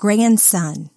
grandson.